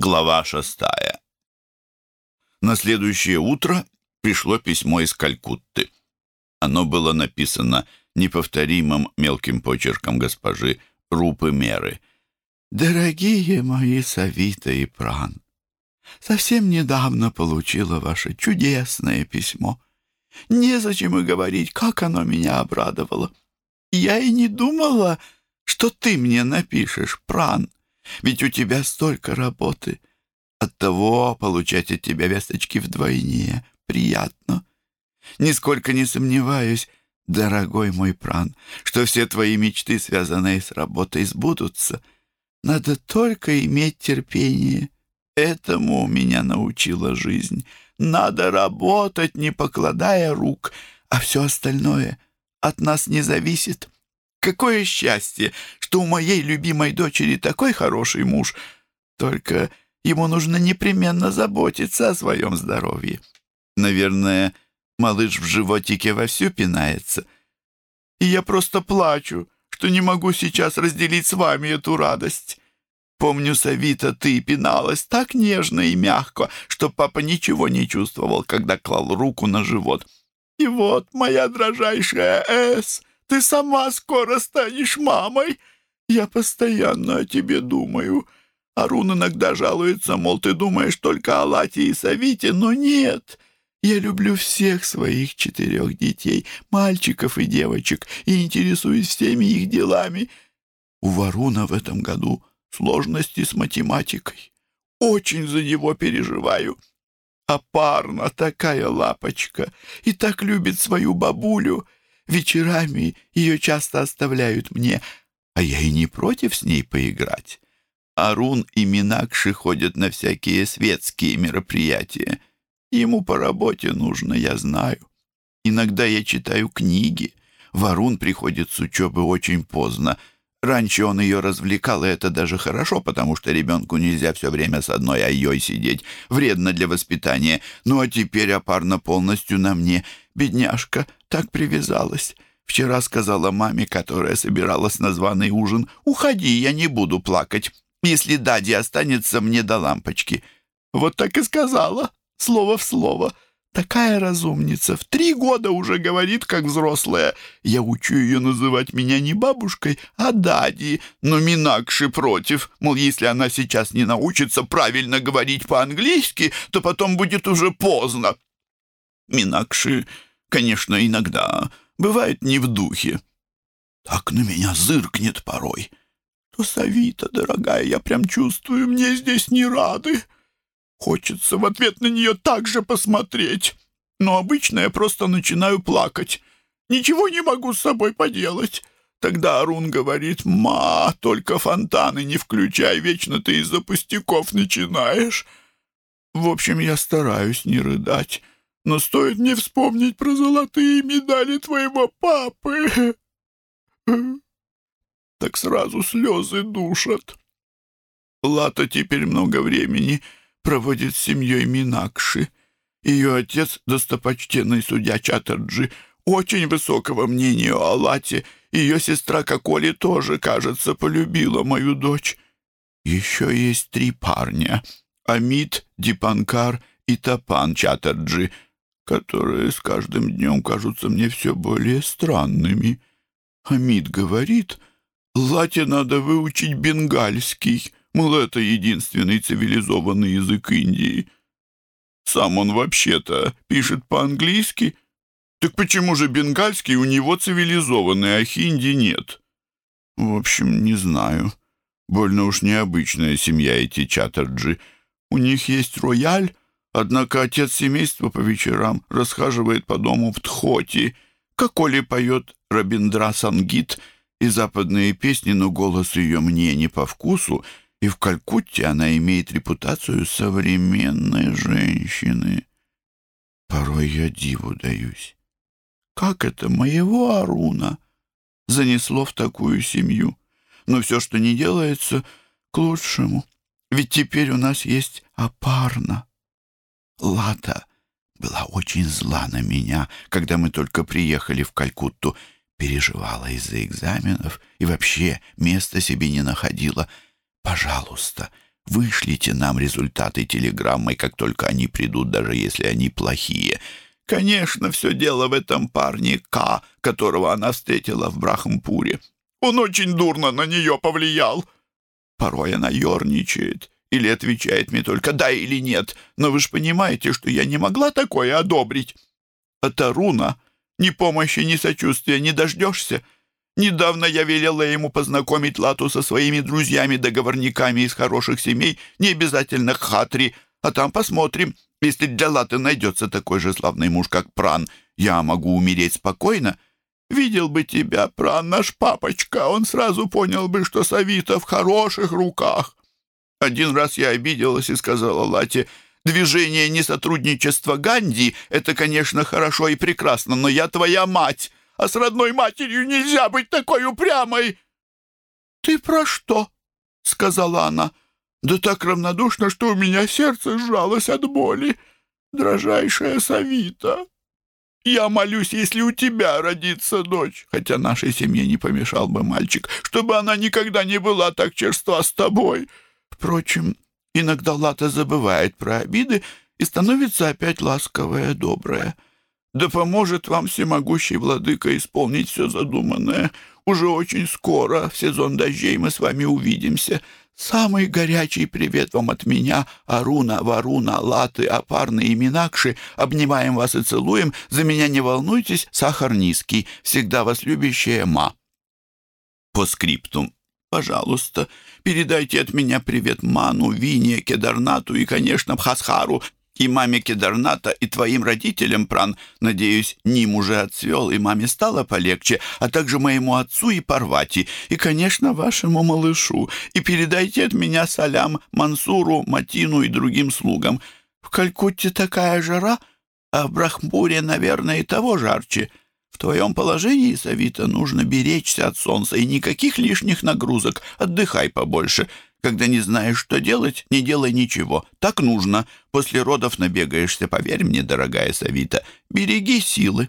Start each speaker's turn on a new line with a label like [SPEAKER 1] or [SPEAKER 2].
[SPEAKER 1] Глава шестая. На следующее утро пришло письмо из Калькутты. Оно было написано неповторимым мелким почерком госпожи Рупы Меры. «Дорогие мои Савита и Пран, совсем недавно получила ваше чудесное письмо. Незачем и говорить, как оно меня обрадовало. Я и не думала, что ты мне напишешь, Пран. Ведь у тебя столько работы. Оттого получать от тебя весточки вдвойне приятно. Нисколько не сомневаюсь, дорогой мой пран, что все твои мечты, связанные с работой, сбудутся. Надо только иметь терпение. Этому меня научила жизнь. Надо работать, не покладая рук, а все остальное от нас не зависит. Какое счастье, что у моей любимой дочери такой хороший муж. Только ему нужно непременно заботиться о своем здоровье. Наверное, малыш в животике вовсю пинается. И я просто плачу, что не могу сейчас разделить с вами эту радость. Помню, Савита, ты пиналась так нежно и мягко, что папа ничего не чувствовал, когда клал руку на живот. И вот, моя дрожайшая Эс, ты сама скоро станешь мамой. Я постоянно о тебе думаю. Арун иногда жалуется, мол, ты думаешь только о Лате и Савите, но нет. Я люблю всех своих четырех детей, мальчиков и девочек, и интересуюсь всеми их делами. У Варуна в этом году сложности с математикой. Очень за него переживаю. А Парна такая лапочка и так любит свою бабулю — Вечерами ее часто оставляют мне, а я и не против с ней поиграть. Арун и Минакши ходят на всякие светские мероприятия. Ему по работе нужно, я знаю. Иногда я читаю книги. Варун приходит с учебы очень поздно. Раньше он ее развлекал, и это даже хорошо, потому что ребенку нельзя все время с одной айой сидеть. Вредно для воспитания. Ну а теперь опарно полностью на мне. Бедняжка, так привязалась. Вчера сказала маме, которая собиралась на званый ужин, «Уходи, я не буду плакать. Если Дади останется мне до лампочки». Вот так и сказала, слово в слово. Такая разумница, в три года уже говорит, как взрослая. Я учу ее называть меня не бабушкой, а Дади, но Минакши против. Мол, если она сейчас не научится правильно говорить по-английски, то потом будет уже поздно. Минакши Конечно, иногда бывает не в духе. Так на меня зыркнет порой. То Савита, дорогая, я прям чувствую, мне здесь не рады. Хочется в ответ на нее так же посмотреть. Но обычно я просто начинаю плакать. Ничего не могу с собой поделать. Тогда Арун говорит, «Ма, только фонтаны не включай, вечно ты из-за пустяков начинаешь». В общем, я стараюсь не рыдать но стоит мне вспомнить про золотые медали твоего папы, так сразу слезы душат. Лата теперь много времени проводит с семьей Минакши. Ее отец, достопочтенный судья Чаттерджи, очень высокого мнения о Лате. Ее сестра Коколи тоже, кажется, полюбила мою дочь. Еще есть три парня — Амит, Дипанкар и Тапан Чаттерджи — которые с каждым днем кажутся мне все более странными. Хамид говорит, Лате надо выучить бенгальский, мол, это единственный цивилизованный язык Индии. Сам он вообще-то пишет по-английски. Так почему же бенгальский у него цивилизованный, а хинди нет? В общем, не знаю. Больно уж необычная семья эти чаттерджи. У них есть рояль, Однако отец семейства по вечерам расхаживает по дому в Тхоти, как Оли поет Рабиндра Сангит и западные песни, но голос ее мне не по вкусу, и в Калькутте она имеет репутацию современной женщины. Порой я диву даюсь. Как это моего Аруна занесло в такую семью? Но все, что не делается, к лучшему. Ведь теперь у нас есть опарна. Лата была очень зла на меня, когда мы только приехали в Калькутту, переживала из-за экзаменов и вообще места себе не находила. Пожалуйста, Вышлите нам результаты телеграммой, как только они придут, даже если они плохие. Конечно, все дело в этом парне К, которого она встретила в Брахампуре. Он очень дурно на нее повлиял. Порой она ерничает или отвечает мне только «да» или «нет», но вы же понимаете, что я не могла такое одобрить. От Аруна ни помощи, ни сочувствия не дождешься. Недавно я велела ему познакомить Лату со своими друзьями-договорниками из хороших семей, не обязательно Хатри, а там посмотрим. Если для Латы найдется такой же славный муж, как Пран, я могу умереть спокойно. Видел бы тебя, Пран, наш папочка, он сразу понял бы, что Савита в хороших руках. Один раз я обиделась и сказала Лате, «Движение несотрудничества Ганди — это, конечно, хорошо и прекрасно, но я твоя мать» а с родной матерью нельзя быть такой упрямой!» «Ты про что?» — сказала она. «Да так равнодушно, что у меня сердце сжалось от боли. Дрожайшая Савита, я молюсь, если у тебя родится дочь, хотя нашей семье не помешал бы мальчик, чтобы она никогда не была так черства с тобой. Впрочем, иногда Лата забывает про обиды и становится опять ласковая, добрая». Да поможет вам всемогущий владыка исполнить все задуманное. Уже очень скоро, в сезон дождей, мы с вами увидимся. Самый горячий привет вам от меня, Аруна, Варуна, Латы, Апарны и Минакши. Обнимаем вас и целуем. За меня не волнуйтесь, сахар низкий. Всегда вас любящая Ма. По скриптум. Пожалуйста, передайте от меня привет Ману, Вине, Кедарнату и, конечно, Бхасхару, и маме Кедарната, и твоим родителям, Пран. Надеюсь, Ним уже отцвел, и маме стало полегче, а также моему отцу и Парвати, и, конечно, вашему малышу. И передайте от меня салям Мансуру, Матину и другим слугам. В Калькутте такая жара, а в Брахмпуре, наверное, и того жарче. В твоем положении, Савита, нужно беречься от солнца и никаких лишних нагрузок. Отдыхай побольше». Когда не знаешь, что делать, не делай ничего. Так нужно. После родов набегаешься, поверь мне, дорогая Савита. Береги силы.